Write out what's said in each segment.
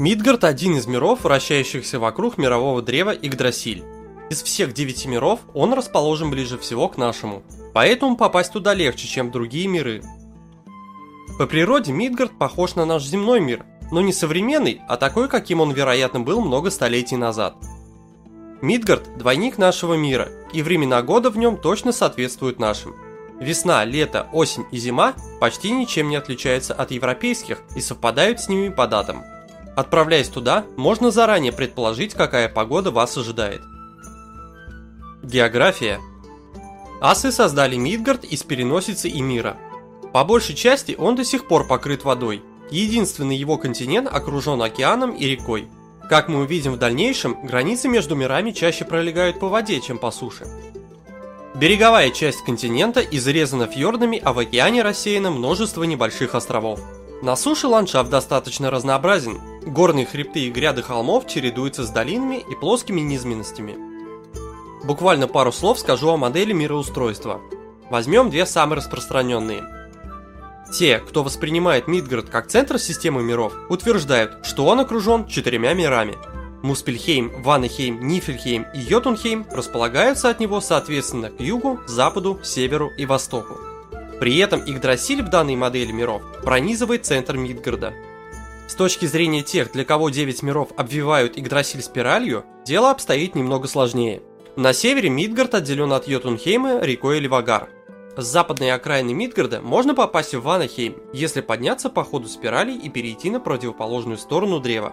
Мидгард – один из миров, вращающихся вокруг мирового древа Игдрасиль. Из всех девяти миров он расположен ближе всего к нашему, поэтому попасть туда легче, чем другие миры. По природе Мидгард похож на наш земной мир, но не современный, а такой, каким он, вероятно, был много столетий назад. Мидгард – двойник нашего мира, и времена года в нем точно соответствуют нашим. Весна, лето, осень и зима почти ничем не отличаются от европейских и совпадают с ними по датам. Отправляясь туда, можно заранее предположить, какая погода вас ожидает. География Асы создали Мидгард из переносицы и мира. По большей части он до сих пор покрыт водой. Единственный его континент окружен океаном и рекой. Как мы увидим в дальнейшем, границы между мирами чаще пролегают по воде, чем по суше. Береговая часть континента изрезана фьордами, а в океане рассеяно множество небольших островов. На суше ландшафт достаточно разнообразен. Горные хребты и гряды холмов чередуются с долинами и плоскими низменностями. Буквально пару слов скажу о модели мироустройства. Возьмем две самые распространенные. Те, кто воспринимает Мидгард как центр системы миров, утверждают, что он окружен четырьмя мирами. Муспельхейм, Ваннехейм, Нифельхейм и Йотунхейм располагаются от него соответственно к югу, западу, северу и востоку. При этом Игдрасиль в данной модели миров пронизывает центр Мидгарда. С точки зрения тех, для кого 9 миров обвивают Игдрасиль спиралью, дело обстоит немного сложнее. На севере Мидгард отделен от Йотунхейма рекой Ливагар. С западной окраины Мидгарда можно попасть в Ванахейм, если подняться по ходу спирали и перейти на противоположную сторону древа.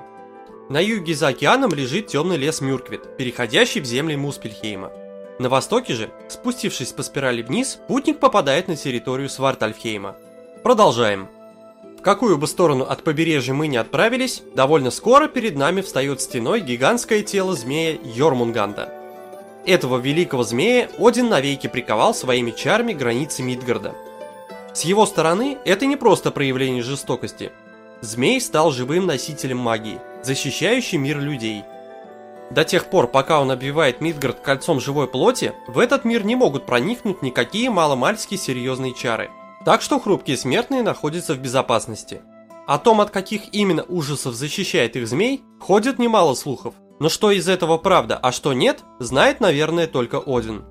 На юге за океаном лежит темный лес Мюрквит, переходящий в земли Муспельхейма. На востоке же, спустившись по спирали вниз, путник попадает на территорию Свартальфхейма. Продолжаем. Какую бы сторону от побережья мы не отправились, довольно скоро перед нами встает стеной гигантское тело змея Йормунганда. Этого великого змея Один навеки приковал своими чарами границы Мидгарда. С его стороны это не просто проявление жестокости. Змей стал живым носителем магии, защищающий мир людей – до тех пор, пока он обвивает Мидгард кольцом живой плоти, в этот мир не могут проникнуть никакие маломальски серьезные чары. Так что хрупкие смертные находятся в безопасности. О том, от каких именно ужасов защищает их змей, ходит немало слухов. Но что из этого правда, а что нет, знает, наверное, только Один.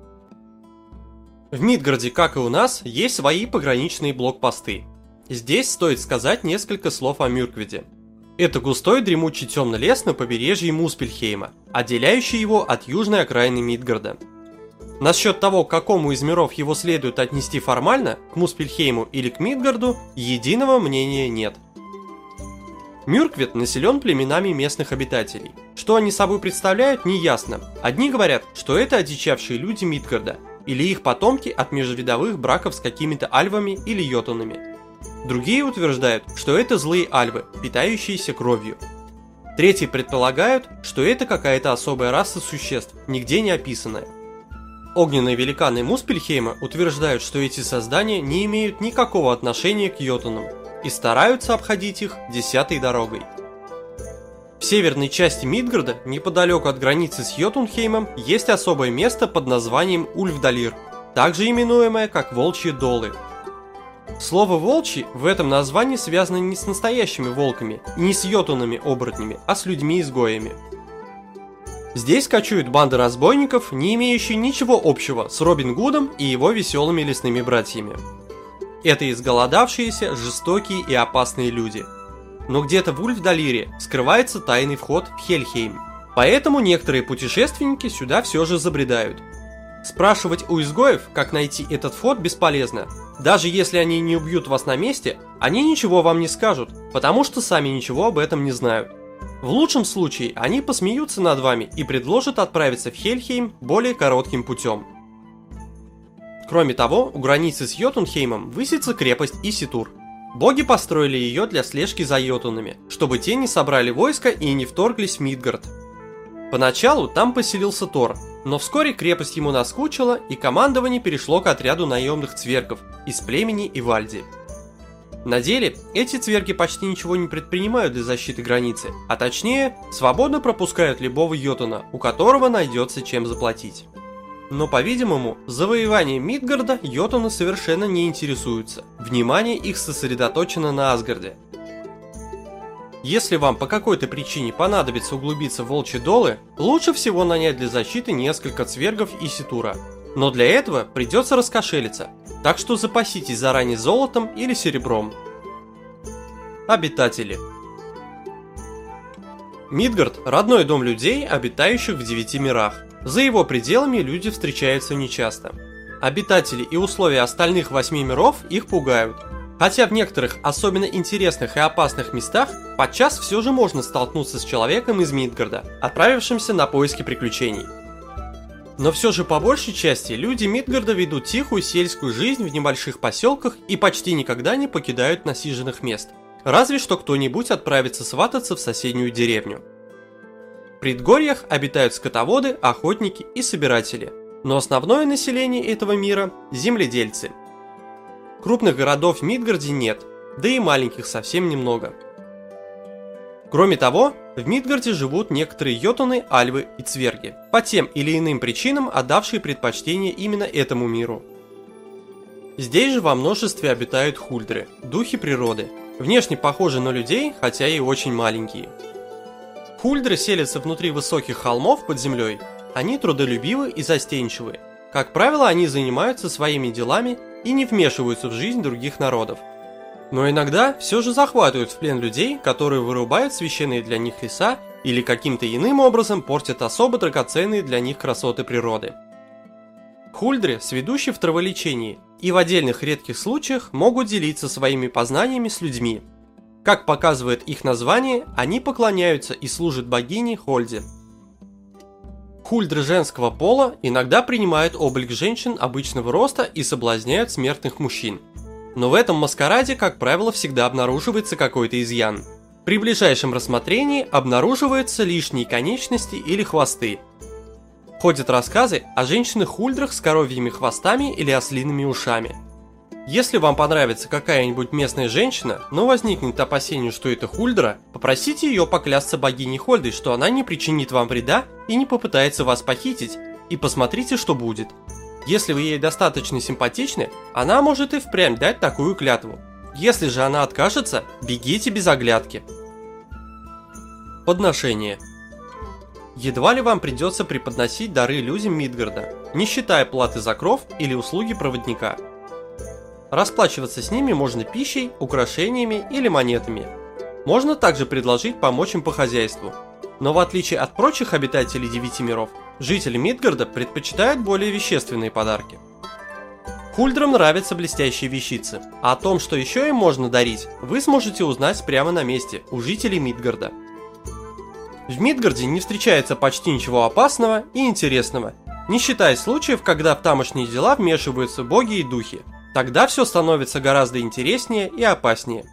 В Мидгарде, как и у нас, есть свои пограничные блокпосты. Здесь стоит сказать несколько слов о Мюркведе. Это густой дремучий темный лес на побережье Муспельхейма, отделяющий его от южной окраины Мидгарда. Насчет того, к какому из миров его следует отнести формально, к Муспельхейму или к Мидгарду, единого мнения нет. Мюрквит населен племенами местных обитателей. Что они собой представляют, не ясно. Одни говорят, что это одичавшие люди Мидгарда, или их потомки от межвидовых браков с какими-то альвами или йотунами. Другие утверждают, что это злые альвы, питающиеся кровью. Третьи предполагают, что это какая-то особая раса существ, нигде не описанная. Огненные великаны Муспельхейма утверждают, что эти создания не имеют никакого отношения к йотунам и стараются обходить их десятой дорогой. В северной части Мидгарда, неподалеку от границы с Йотунхеймом, есть особое место под названием Ульфдалир, также именуемое как Волчьи Долы – Слово «волчий» в этом названии связано не с настоящими волками не с йотунами-оборотнями, а с людьми-изгоями. Здесь кочуют банды разбойников, не имеющие ничего общего с Робин Гудом и его веселыми лесными братьями. Это изголодавшиеся, жестокие и опасные люди. Но где-то в Ульфдалире скрывается тайный вход в Хельхейм. Поэтому некоторые путешественники сюда все же забредают – Спрашивать у изгоев, как найти этот вход, бесполезно. Даже если они не убьют вас на месте, они ничего вам не скажут, потому что сами ничего об этом не знают. В лучшем случае они посмеются над вами и предложат отправиться в Хельхейм более коротким путем. Кроме того, у границы с Йотунхеймом высится крепость Иситур. Боги построили ее для слежки за йотунами, чтобы те не собрали войска и не вторглись в Мидгард. Поначалу там поселился Тор, но вскоре крепость ему наскучила, и командование перешло к отряду наемных цвергов из племени Ивальди. На деле, эти цверги почти ничего не предпринимают для защиты границы, а точнее, свободно пропускают любого йотуна, у которого найдется чем заплатить. Но, по-видимому, завоеванием Мидгарда йотуны совершенно не интересуются. Внимание их сосредоточено на Асгарде. Если вам по какой-то причине понадобится углубиться в волчьи долы, лучше всего нанять для защиты несколько цвергов и ситура. Но для этого придется раскошелиться, так что запаситесь заранее золотом или серебром. Обитатели Мидгард – родной дом людей, обитающих в девяти мирах. За его пределами люди встречаются нечасто. Обитатели и условия остальных восьми миров их пугают. Хотя в некоторых особенно интересных и опасных местах подчас все же можно столкнуться с человеком из Мидгарда, отправившимся на поиски приключений. Но все же по большей части люди Мидгарда ведут тихую сельскую жизнь в небольших поселках и почти никогда не покидают насиженных мест – Разве что кто-нибудь отправится свататься в соседнюю деревню. В предгорьях обитают скотоводы, охотники и собиратели, но основное население этого мира – земледельцы. Крупных городов в Мидгарде нет, да и маленьких совсем немного. Кроме того, в Мидгарде живут некоторые йотуны, альвы и цверги, по тем или иным причинам отдавшие предпочтение именно этому миру. Здесь же во множестве обитают хульдры, духи природы – Внешне похожи на людей, хотя и очень маленькие. Хульдры селятся внутри высоких холмов под землей. Они трудолюбивы и застенчивы. Как правило, они занимаются своими делами и не вмешиваются в жизнь других народов. Но иногда все же захватывают в плен людей, которые вырубают священные для них леса или каким-то иным образом портят особо драгоценные для них красоты природы. Хульдры сведущие в траволечении и в отдельных редких случаях могут делиться своими познаниями с людьми. Как показывает их название, они поклоняются и служат богине Хольде. Хульдры женского пола иногда принимают облик женщин обычного роста и соблазняют смертных мужчин. Но в этом маскараде, как правило, всегда обнаруживается какой-то изъян. При ближайшем рассмотрении обнаруживаются лишние конечности или хвосты, Ходят рассказы о женщинах-ульдрах с коровьими хвостами или ослиными ушами. Если вам понравится какая-нибудь местная женщина, но возникнет опасение, что это хульдра, попросите ее поклясться богиней Хольдой, что она не причинит вам вреда и не попытается вас похитить, и посмотрите, что будет. Если вы ей достаточно симпатичны, она может и впрямь дать такую клятву. Если же она откажется, бегите без оглядки. Подношение – Едва ли вам придется преподносить дары людям Мидгарда, не считая платы за кров или услуги проводника. Расплачиваться с ними можно пищей, украшениями или монетами. Можно также предложить помочь им по хозяйству. Но в отличие от прочих обитателей девяти миров, жители Мидгарда предпочитают более вещественные подарки. Хульдрам нравятся блестящие вещицы, а о том, что еще им можно дарить, вы сможете узнать прямо на месте, у жителей Мидгарда. В Мидгарде не встречается почти ничего опасного и интересного, не считая случаев, когда в тамошние дела вмешиваются боги и духи. Тогда все становится гораздо интереснее и опаснее.